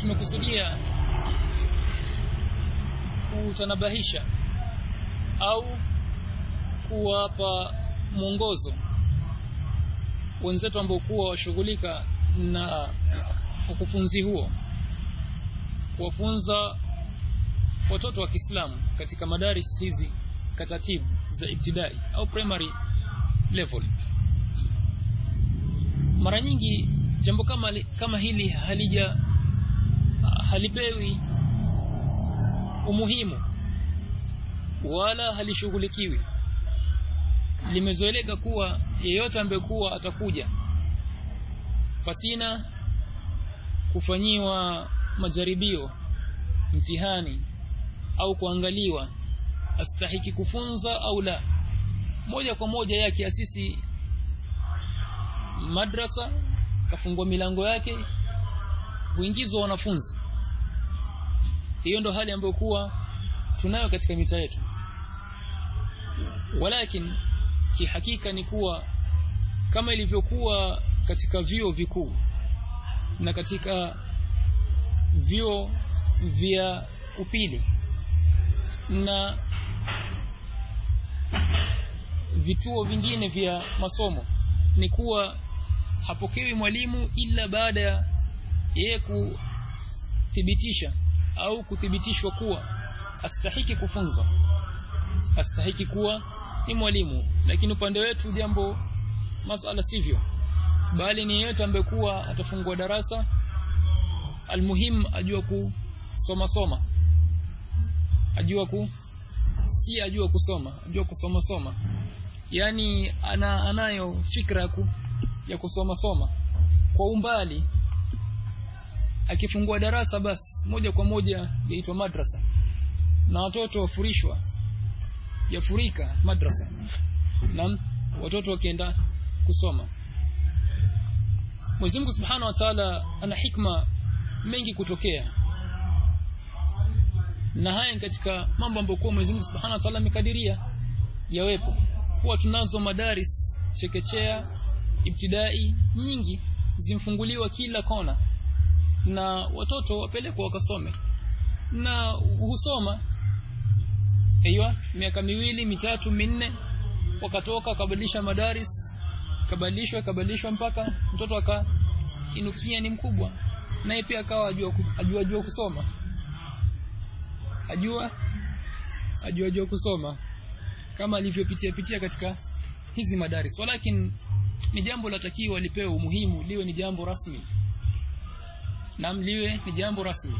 tumekusudia kutanabahisha au kuwapa mwongozo wenzetu ambao kuwa washughulika na ukufunzi huo. Kuwafunza watoto wa Kiislamu katika madaris hizi katatibu za ibtidai au primary level. Mara nyingi jambo kama kama hili halija halipewi umuhimu wala halishughulikiwi. Limezoeleka kuwa yeyote ambaye kuwa atakuja pasina kufanyiwa majaribio mtihani au kuangaliwa astahiki kufunza au la. Moja kwa moja yake asisi madrasa kafungua milango yake kuingizwa wanafunzi hiyo ndo hali ambayo kuwa tunayo katika mita yetu. Walakin kihakika ni kuwa kama ilivyokuwa katika vio vikuu na katika vio vya upili na vituo vingine vya masomo ni kuwa hapokewi mwalimu ila baada ya yeye kuthibitisha au kuthibitishwa kuwa astahiki kufunza astahiki kuwa ni mwalimu. Lakini upande wetu jambo masala sivyo. Bali ni yeyote ambaye kuwa atafungua darasa almuhim ajua kusoma soma. Ajua ku si ajua kusoma ajua kusoma soma. Yani ana anayo fikra ya kusoma soma. Kwa umbali akifungua darasa basi moja kwa moja yaitwa madrasa. Na watoto wafurishwa yafurika madrasa. Na watoto wakienda kusoma. Mwenyezi Mungu Subhanahu wa Ta'ala ana hikma mengi kutokea. Na haya katika mambo ambayo kwa Mwenyezi Mungu Subhanahu wa Ta'ala amekadiria yawepo. Huwa tunazo madaris chekechea ibtidai nyingi zimfunguliwa kila kona na watoto wapelekwa wakasome. Na husoma. Aiywa miaka miwili mitatu minne wakatoka kabadilisha madaris kabadilishwa kabadilishwa mpaka mtoto aka inukia ni mkubwa. Naye pia akawa ajua ajua, ajua kusoma. Ajua ajua ajua kusoma. Kama alivyopitia pitia katika hizi madaris. Walakin ni jambo latakiwa lipewe umuhimu liwe ni jambo rasmi na mliwe ni jambo rasmi